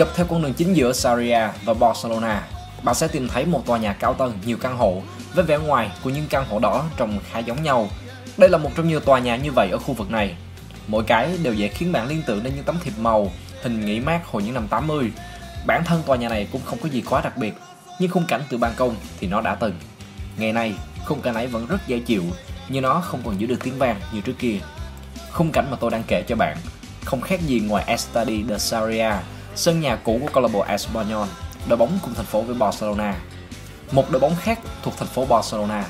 Dọc theo con đường chính giữa Sarria và Barcelona, bạn sẽ tìm thấy một tòa nhà cao tầng nhiều căn hộ với vẻ ngoài của những căn hộ đó trông khá giống nhau. Đây là một trong nhiều tòa nhà như vậy ở khu vực này. Mỗi cái đều dễ khiến bạn liên tưởng đến những tấm thiệp màu, hình nghỉ mát hồi những năm 80. Bản thân tòa nhà này cũng không có gì quá đặc biệt, nhưng khung cảnh từ ban công thì nó đã từng. Ngày nay, khung cảnh ấy vẫn rất dễ chịu, nhưng nó không còn giữ được tiếng vang như trước kia. Khung cảnh mà tôi đang kể cho bạn không khác gì ngoài Estadi de Sarria, sân nhà cũ của câu lạc bộ Espanyol, đội bóng cùng thành phố với Barcelona. Một đội bóng khác thuộc thành phố Barcelona.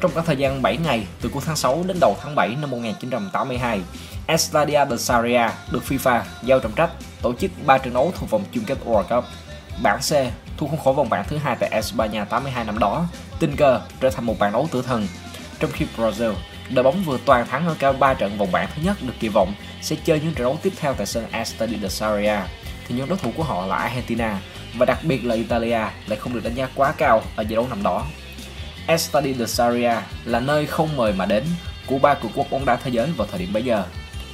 Trong cả thời gian 7 ngày, từ cuối tháng 6 đến đầu tháng 7 năm 1982, Estadia de Sarria được FIFA giao trọng trách tổ chức 3 trận đấu thuộc vòng chung kết World Cup. Bảng C thu khung khổ vòng bảng thứ hai tại Espanya 82 năm đó, tình cờ trở thành một bảng đấu tử thần. Trong khi Brazil, đội bóng vừa toàn thắng ở cả 3 trận vòng bảng thứ nhất được kỳ vọng sẽ chơi những trận đấu tiếp theo tại sân Estadio de Sarria, thì những đối thủ của họ là Argentina và đặc biệt là Italia lại không được đánh giá quá cao ở giải đấu năm đó. Estadio de Sarria là nơi không mời mà đến của ba cường quốc bóng đá thế giới vào thời điểm bấy giờ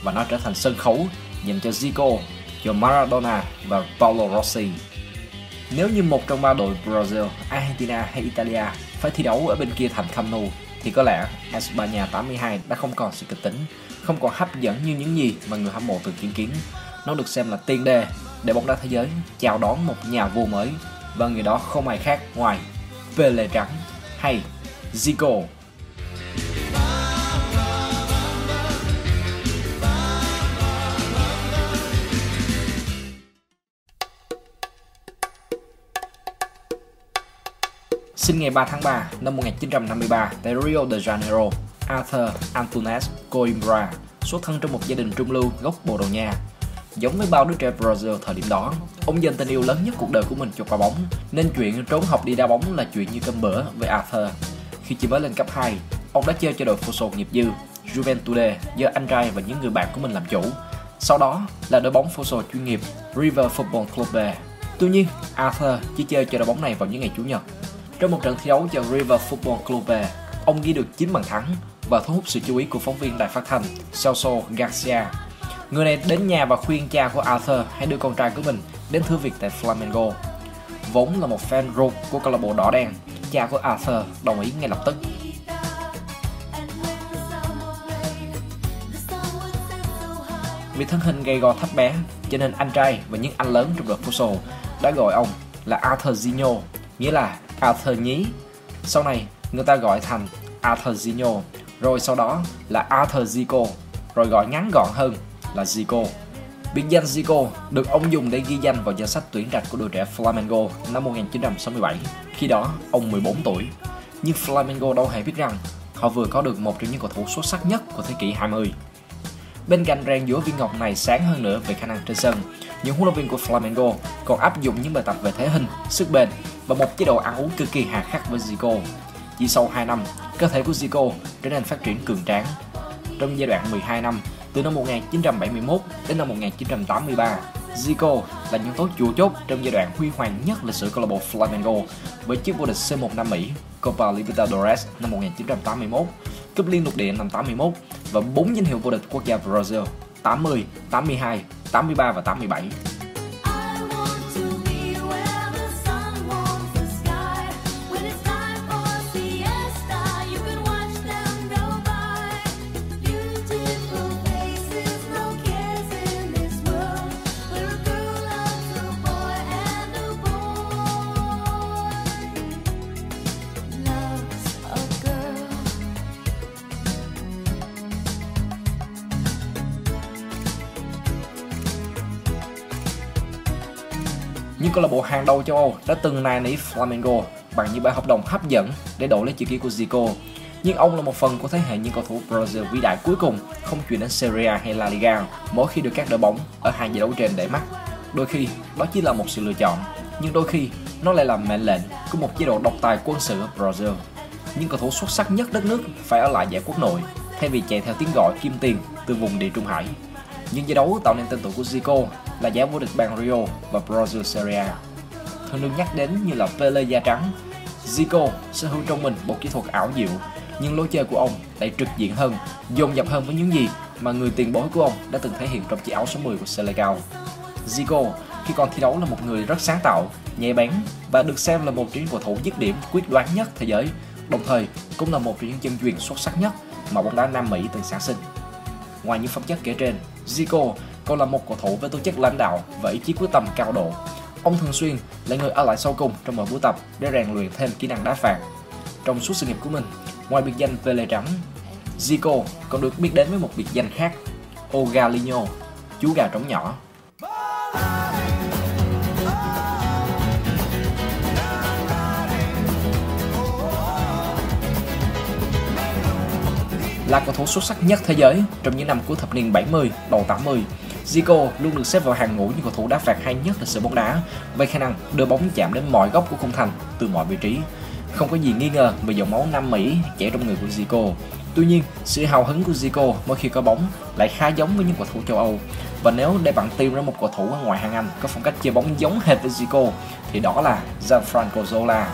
và nó trở thành sân khấu dành cho Zico, cho Maradona và Paulo Rossi. Nếu như một trong ba đội Brazil, Argentina hay Italia phải thi đấu ở bên kia thành Camp Nou thì có lẽ Espanya 82 đã không còn sự kịch tính, không còn hấp dẫn như những gì mà người hâm mộ từng chứng kiến. Nó được xem là tiên đề để bóng đá thế giới chào đón một nhà vua mới và người đó không ai khác ngoài Pele trắng hay Zico Sinh ngày 3 tháng 3 năm 1953 tại Rio de Janeiro, Arthur Antunes Coimbra xuất thân trong một gia đình trung lưu gốc Bồ Đào Nha. Giống với bao đứa trẻ Brazil thời điểm đó, ông dành tình yêu lớn nhất cuộc đời của mình cho quả bóng, nên chuyện trốn học đi đá bóng là chuyện như cơm bữa với Arthur. Khi chỉ mới lên cấp 2, ông đã chơi cho đội Futsal nghiệp dư Juventude do anh trai và những người bạn của mình làm chủ. Sau đó là đội bóng Futsal chuyên nghiệp River Football Club. Tuy nhiên, Arthur chỉ chơi cho đội bóng này vào những ngày chủ nhật trong một trận thi đấu cho River Football Club, ông ghi được 9 bàn thắng và thu hút sự chú ý của phóng viên đài phát thanh Celso Garcia. Người này đến nhà và khuyên cha của Arthur hãy đưa con trai của mình đến thử việc tại Flamengo. Vốn là một fan ruột của câu lạc bộ đỏ đen, cha của Arthur đồng ý ngay lập tức. Vì thân hình gầy gò thấp bé, cho nên anh trai và những anh lớn trong đội futsal đã gọi ông là Arthur Zinho, nghĩa là Arthur nhí. Sau này, người ta gọi thành Arthur Zinho, rồi sau đó là Arthur Zico, rồi gọi ngắn gọn hơn là Zico. Biệt danh Zico được ông dùng để ghi danh vào danh sách tuyển trạch của đội trẻ Flamengo năm 1967. Khi đó, ông 14 tuổi. Nhưng Flamengo đâu hề biết rằng họ vừa có được một trong những cầu thủ xuất sắc nhất của thế kỷ 20. Bên cạnh rèn giữa viên ngọc này sáng hơn nữa về khả năng trên sân, những huấn luyện viên của Flamengo còn áp dụng những bài tập về thể hình, sức bền và một chế độ ăn uống cực kỳ hà khắc với Zico. Chỉ sau 2 năm, cơ thể của Zico trở nên phát triển cường tráng. Trong giai đoạn 12 năm, từ năm 1971 đến năm 1983, Zico là nhân tố chủ chốt trong giai đoạn huy hoàng nhất lịch sử câu lạc bộ Flamengo với chiếc vô địch C1 Nam Mỹ, Copa Libertadores năm 1981, cúp liên lục địa năm 81 và 4 danh hiệu vô địch quốc gia Brazil 80, 82, 83 và 87. Những câu lạc bộ hàng đầu châu Âu đã từng nài nỉ Flamengo bằng những bản hợp đồng hấp dẫn để đổi lấy chữ ký của Zico. Nhưng ông là một phần của thế hệ những cầu thủ Brazil vĩ đại cuối cùng không chuyển đến Serie A hay La Liga mỗi khi được các đội bóng ở hai giải đấu trên để mắt. Đôi khi đó chỉ là một sự lựa chọn, nhưng đôi khi nó lại là mệnh lệnh của một chế độ độc tài quân sự ở Brazil. Những cầu thủ xuất sắc nhất đất nước phải ở lại giải quốc nội thay vì chạy theo tiếng gọi kim tiền từ vùng địa Trung Hải. Những giải đấu tạo nên tên tuổi của Zico là giải vô địch bang Rio và Brazil Serie A. Thường được nhắc đến như là Pele da trắng, Zico sở hữu trong mình một kỹ thuật ảo diệu, nhưng lối chơi của ông lại trực diện hơn, dồn dập hơn với những gì mà người tiền bối của ông đã từng thể hiện trong chiếc áo số 10 của Selecao. Zico khi còn thi đấu là một người rất sáng tạo, nhạy bén và được xem là một trong những cầu thủ dứt điểm quyết đoán nhất thế giới, đồng thời cũng là một trong những chân truyền xuất sắc nhất mà bóng đá Nam Mỹ từng sản sinh. Ngoài những phẩm chất kể trên, Zico còn là một cầu thủ với tố chất lãnh đạo và ý chí quyết tâm cao độ. Ông thường xuyên là người ở lại sau cùng trong mỗi buổi tập để rèn luyện thêm kỹ năng đá phạt. Trong suốt sự nghiệp của mình, ngoài biệt danh Pele trắng, Zico còn được biết đến với một biệt danh khác, Ogalino, chú gà trống nhỏ. Là cầu thủ xuất sắc nhất thế giới trong những năm cuối thập niên 70, đầu 80, Zico luôn được xếp vào hàng ngũ những cầu thủ đá phạt hay nhất lịch sử bóng đá, với khả năng đưa bóng chạm đến mọi góc của khung thành từ mọi vị trí. Không có gì nghi ngờ về dòng máu Nam Mỹ chảy trong người của Zico. Tuy nhiên, sự hào hứng của Zico mỗi khi có bóng lại khá giống với những cầu thủ châu Âu. Và nếu để bạn tìm ra một cầu thủ ở ngoài hàng Anh có phong cách chơi bóng giống hệt với Zico thì đó là Gianfranco Zola.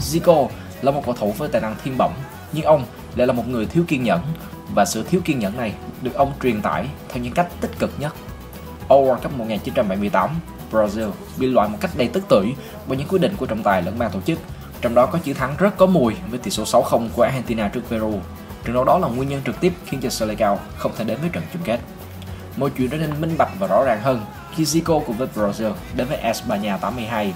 Zico là một cầu thủ với tài năng thiên bẩm, nhưng ông lại là một người thiếu kiên nhẫn và sự thiếu kiên nhẫn này được ông truyền tải theo những cách tích cực nhất. World Cup 1978, Brazil bị loại một cách đầy tức tưởi bởi những quyết định của trọng tài lẫn ban tổ chức, trong đó có chiến thắng rất có mùi với tỷ số 6-0 của Argentina trước Peru. Trận đấu đó là nguyên nhân trực tiếp khiến cho Selecao không thể đến với trận chung kết. Mọi chuyện trở nên minh bạch và rõ ràng hơn khi Zico cùng với Brazil đến với Espanya 82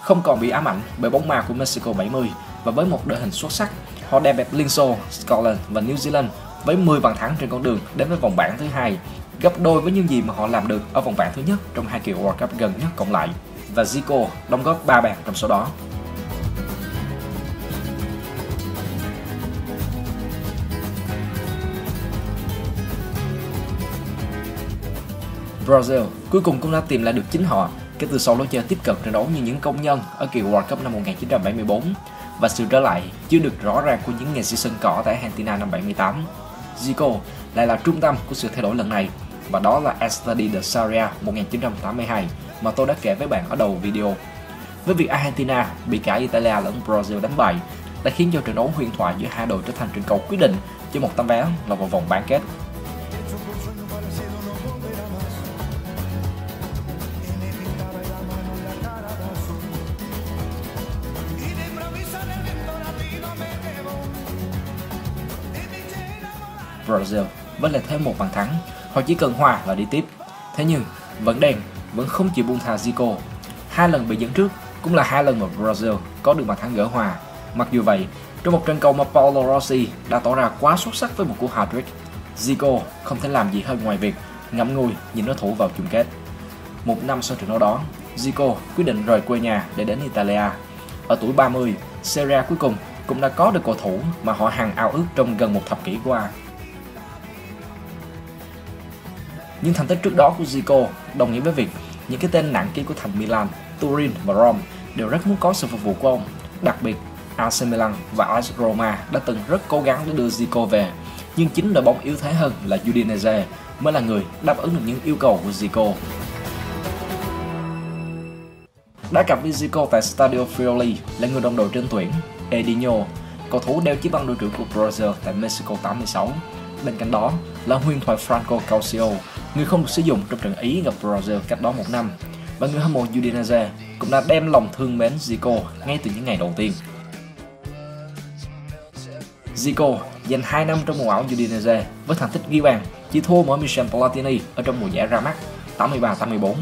không còn bị ám ảnh bởi bóng ma của Mexico 70 và với một đội hình xuất sắc, họ đè bẹp Liên Xô, Scotland và New Zealand với 10 bàn thắng trên con đường đến với vòng bảng thứ hai, gấp đôi với những gì mà họ làm được ở vòng bảng thứ nhất trong hai kỳ World Cup gần nhất cộng lại. Và Zico đóng góp 3 bàn trong số đó. Brazil cuối cùng cũng đã tìm lại được chính họ kể từ sau lối chơi tiếp cận trận đấu như những công nhân ở kỳ World Cup năm 1974 và sự trở lại chưa được rõ ràng của những nghệ sĩ sân cỏ tại Argentina năm 78. Zico lại là trung tâm của sự thay đổi lần này, và đó là Estadi de Saria 1982 mà tôi đã kể với bạn ở đầu video. Với việc Argentina bị cả Italia lẫn Brazil đánh bại, đã khiến cho trận đấu huyền thoại giữa hai đội trở thành trận cầu quyết định cho một tấm vé lọt vào vòng bán kết Brazil với lại thêm một bàn thắng, họ chỉ cần hòa và đi tiếp. Thế nhưng, vẫn đèn vẫn không chịu buông thà Zico. Hai lần bị dẫn trước cũng là hai lần mà Brazil có được bàn thắng gỡ hòa. Mặc dù vậy, trong một trận cầu mà Paulo Rossi đã tỏ ra quá xuất sắc với một cú hat-trick, Zico không thể làm gì hơn ngoài việc ngậm ngùi nhìn đối thủ vào chung kết. Một năm sau trận đấu đó, Zico quyết định rời quê nhà để đến Italia. Ở tuổi 30, Serie A cuối cùng cũng đã có được cầu thủ mà họ hàng ao ước trong gần một thập kỷ qua. Nhưng thành tích trước đó của Zico đồng nghĩa với việc những cái tên nặng ký của thành Milan, Turin và Rome đều rất muốn có sự phục vụ của ông. Đặc biệt, AC Milan và AS Roma đã từng rất cố gắng để đưa Zico về, nhưng chính đội bóng yếu thế hơn là Udinese mới là người đáp ứng được những yêu cầu của Zico. Đã cặp với Zico tại Stadio Friuli là người đồng đội trên tuyển, Edinho, cầu thủ đeo chiếc băng đội trưởng của Brazil tại Mexico 86. Bên cạnh đó là huyền thoại Franco Calcio, người không được sử dụng trong trận Ý gặp Brazil cách đó một năm. Và người hâm mộ Udinese cũng đã đem lòng thương mến Zico ngay từ những ngày đầu tiên. Zico dành 2 năm trong mùa ảo Udinese với thành tích ghi bàn, chỉ thua mỗi Michel Platini ở trong mùa giải ra mắt 83-84.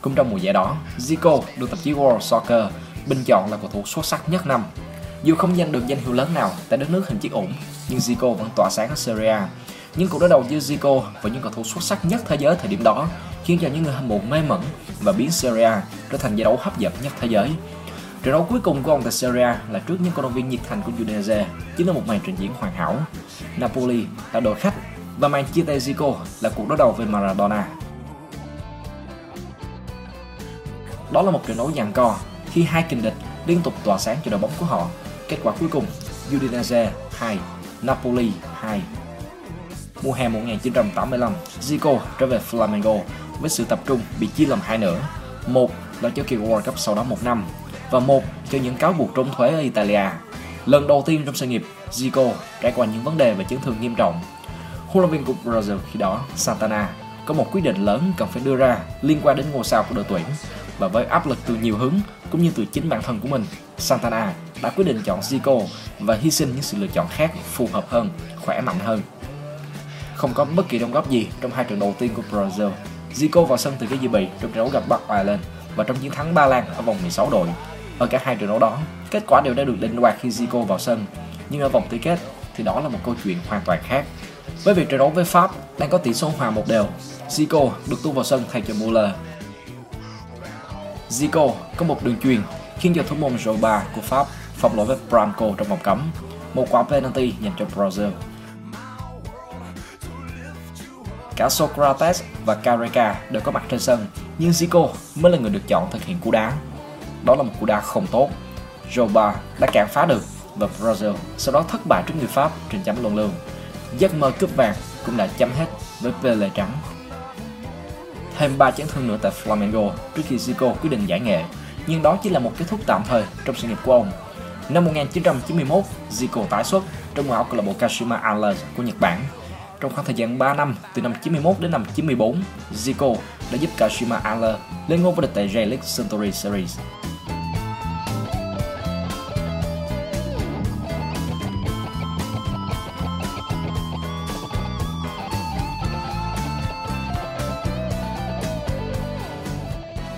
Cũng trong mùa giải đó, Zico được tạp chí World Soccer bình chọn là cầu thủ xuất sắc nhất năm. Dù không giành được danh hiệu lớn nào tại đất nước hình chiếc ủng, nhưng Zico vẫn tỏa sáng ở Serie A những cuộc đối đầu giữa Zico và những cầu thủ xuất sắc nhất thế giới thời điểm đó khiến cho những người hâm mộ mê mẩn và biến Serie A trở thành giải đấu hấp dẫn nhất thế giới. Trận đấu cuối cùng của ông tại Serie A là trước những cổ động viên nhiệt thành của Udinese chính là một màn trình diễn hoàn hảo. Napoli là đội khách và màn chia tay Zico là cuộc đối đầu với Maradona. Đó là một trận đấu giằng co khi hai kình địch liên tục tỏa sáng cho đội bóng của họ. Kết quả cuối cùng Udinese 2, Napoli 2. Mùa hè 1985, Zico trở về Flamengo với sự tập trung bị chia làm hai nửa. Một là cho kỳ World Cup sau đó một năm và một cho những cáo buộc trốn thuế ở Italia. Lần đầu tiên trong sự nghiệp, Zico trải qua những vấn đề về chấn thương nghiêm trọng. Huấn luyện viên của Brazil khi đó, Santana, có một quyết định lớn cần phải đưa ra liên quan đến ngôi sao của đội tuyển và với áp lực từ nhiều hướng cũng như từ chính bản thân của mình, Santana đã quyết định chọn Zico và hy sinh những sự lựa chọn khác phù hợp hơn, khỏe mạnh hơn. Không có bất kỳ đóng góp gì trong hai trận đầu tiên của Brazil. Zico vào sân từ cái dự bị trong trận đấu gặp Bắc Ireland và trong chiến thắng Ba Lan ở vòng 16 đội. Ở cả hai trận đấu đó, kết quả đều đã được định đoạt khi Zico vào sân, nhưng ở vòng tứ kết thì đó là một câu chuyện hoàn toàn khác. Với việc trận đấu với Pháp đang có tỷ số hòa một đều, Zico được tung vào sân thay cho Muller. Zico có một đường truyền khiến cho thủ môn Joba của Pháp phạm lỗi với Branco trong vòng cấm, một quả penalty dành cho Brazil. Cả Socrates và Careca đều có mặt trên sân, nhưng Zico mới là người được chọn thực hiện cú đá. Đó là một cú đá không tốt. Joba đã cản phá được và Brazil sau đó thất bại trước người Pháp trên chấm luân lương. Giấc mơ cướp vàng cũng đã chấm hết với Pele trắng. Thêm 3 chấn thương nữa tại Flamengo trước khi Zico quyết định giải nghệ, nhưng đó chỉ là một kết thúc tạm thời trong sự nghiệp của ông. Năm 1991, Zico tái xuất trong áo câu lạc bộ Kashima Antlers của Nhật Bản. Trong khoảng thời gian 3 năm, từ năm 91 đến năm 94, Zico đã giúp Kashima Antlers lên ngôi vô địch tại J-League Century Series.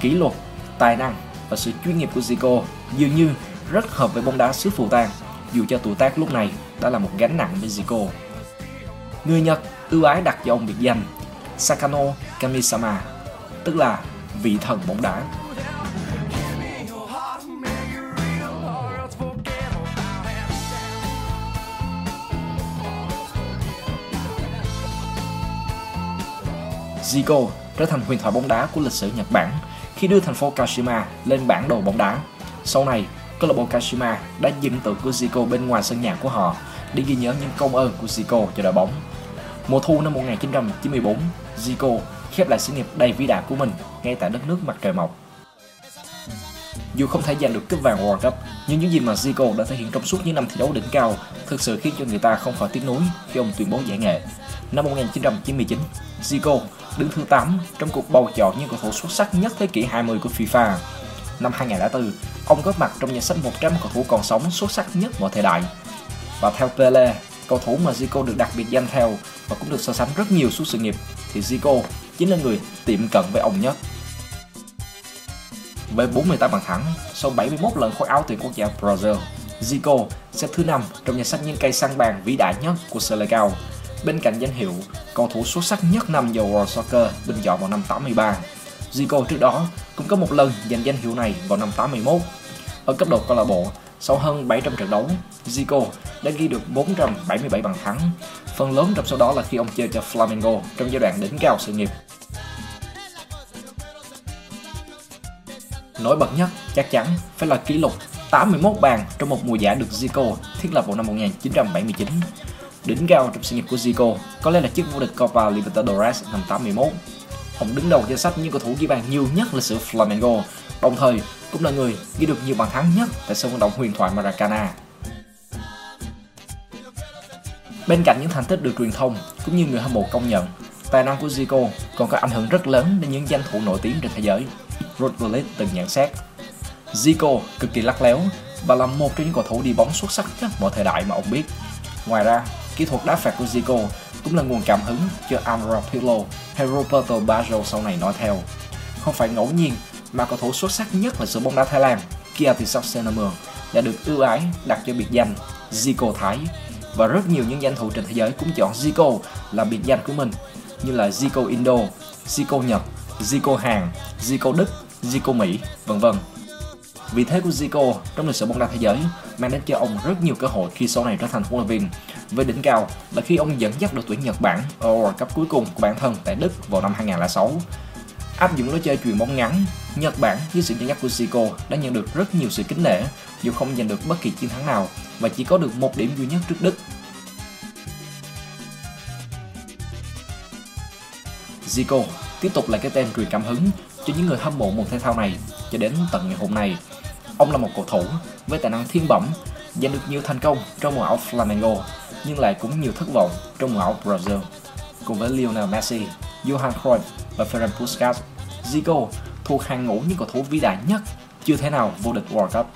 kỷ luật, tài năng và sự chuyên nghiệp của Zico dường như rất hợp với bóng đá xứ phù tang, dù cho tuổi tác lúc này đã là một gánh nặng với Zico. Người Nhật ưu ái đặt cho ông biệt danh Sakano Kamisama, tức là vị thần bóng đá. Zico trở thành huyền thoại bóng đá của lịch sử Nhật Bản khi đưa thành phố Kashima lên bản đồ bóng đá. Sau này, câu lạc bộ Kashima đã dựng tượng của Zico bên ngoài sân nhà của họ để ghi nhớ những công ơn của Zico cho đội bóng. Mùa thu năm 1994, Zico khép lại sự nghiệp đầy vĩ đại của mình ngay tại đất nước mặt trời mọc. Dù không thể giành được cúp vàng World Cup, nhưng những gì mà Zico đã thể hiện trong suốt những năm thi đấu đỉnh cao thực sự khiến cho người ta không khỏi tiếc nuối khi ông tuyên bố giải nghệ. Năm 1999, Zico đứng thứ 8 trong cuộc bầu chọn những cầu thủ xuất sắc nhất thế kỷ 20 của FIFA. Năm 2004, ông góp mặt trong danh sách 100 cầu thủ còn sống xuất sắc nhất mọi thời đại. Và theo Pele, cầu thủ mà Zico được đặc biệt danh theo và cũng được so sánh rất nhiều suốt sự nghiệp, thì Zico chính là người tiệm cận với ông nhất. Với 48 bàn thắng, sau 71 lần khoác áo tuyển quốc gia Brazil, Zico xếp thứ năm trong danh sách những cây săn bàn vĩ đại nhất của Selecao, Bên cạnh danh hiệu cầu thủ xuất sắc nhất năm giờ World Soccer bình chọn vào năm 83, Zico trước đó cũng có một lần giành danh hiệu này vào năm 81. Ở cấp độ câu lạc bộ, sau hơn 700 trận đấu, Zico đã ghi được 477 bàn thắng, phần lớn trong số đó là khi ông chơi cho Flamengo trong giai đoạn đỉnh cao sự nghiệp. Nổi bật nhất chắc chắn phải là kỷ lục 81 bàn trong một mùa giải được Zico thiết lập vào năm 1979 Đỉnh cao trong sự nghiệp của Zico có lẽ là chiếc vô địch Copa Libertadores năm 81. Ông đứng đầu danh sách những cầu thủ ghi bàn nhiều nhất lịch sử Flamengo, đồng thời cũng là người ghi được nhiều bàn thắng nhất tại sân vận động huyền thoại Maracana. Bên cạnh những thành tích được truyền thông cũng như người hâm mộ công nhận, tài năng của Zico còn có ảnh hưởng rất lớn đến những danh thủ nổi tiếng trên thế giới. Rod Gullit từng nhận xét, Zico cực kỳ lắc léo và là một trong những cầu thủ đi bóng xuất sắc nhất mọi thời đại mà ông biết. Ngoài ra, Kỹ thuật đá phạt của Zico cũng là nguồn cảm hứng cho Andrea Pirlo hay Roberto Baggio sau này nói theo. Không phải ngẫu nhiên mà cầu thủ xuất sắc nhất là sự bóng đá Thái Lan Kiatisak Senamur đã được ưu ái đặt cho biệt danh Zico Thái và rất nhiều những danh thủ trên thế giới cũng chọn Zico là biệt danh của mình như là Zico Indo, Zico Nhật, Zico Hàn, Zico Đức, Zico Mỹ, vân vân. Vị thế của Zico trong lịch sử bóng đá thế giới mang đến cho ông rất nhiều cơ hội khi sau này trở thành huấn luyện viên. Với đỉnh cao là khi ông dẫn dắt đội tuyển Nhật Bản ở World Cup cuối cùng của bản thân tại Đức vào năm 2006. Áp dụng lối chơi chuyền bóng ngắn, Nhật Bản dưới sự dẫn dắt của Zico đã nhận được rất nhiều sự kính nể dù không giành được bất kỳ chiến thắng nào và chỉ có được một điểm duy nhất trước Đức. Zico tiếp tục là cái tên truyền cảm hứng cho những người hâm mộ môn thể thao này cho đến tận ngày hôm nay. Ông là một cầu thủ với tài năng thiên bẩm giành được nhiều thành công trong mùa áo Flamengo nhưng lại cũng nhiều thất vọng trong mùa áo Brazil. Cùng với Lionel Messi, Johan Cruyff và Ferenc Puskas, Zico thuộc hàng ngũ những cầu thủ vĩ đại nhất, chưa thể nào vô địch World Cup.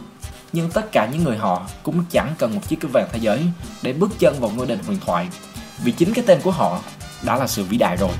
Nhưng tất cả những người họ cũng chẳng cần một chiếc cúp vàng thế giới để bước chân vào ngôi đền huyền thoại, vì chính cái tên của họ đã là sự vĩ đại rồi.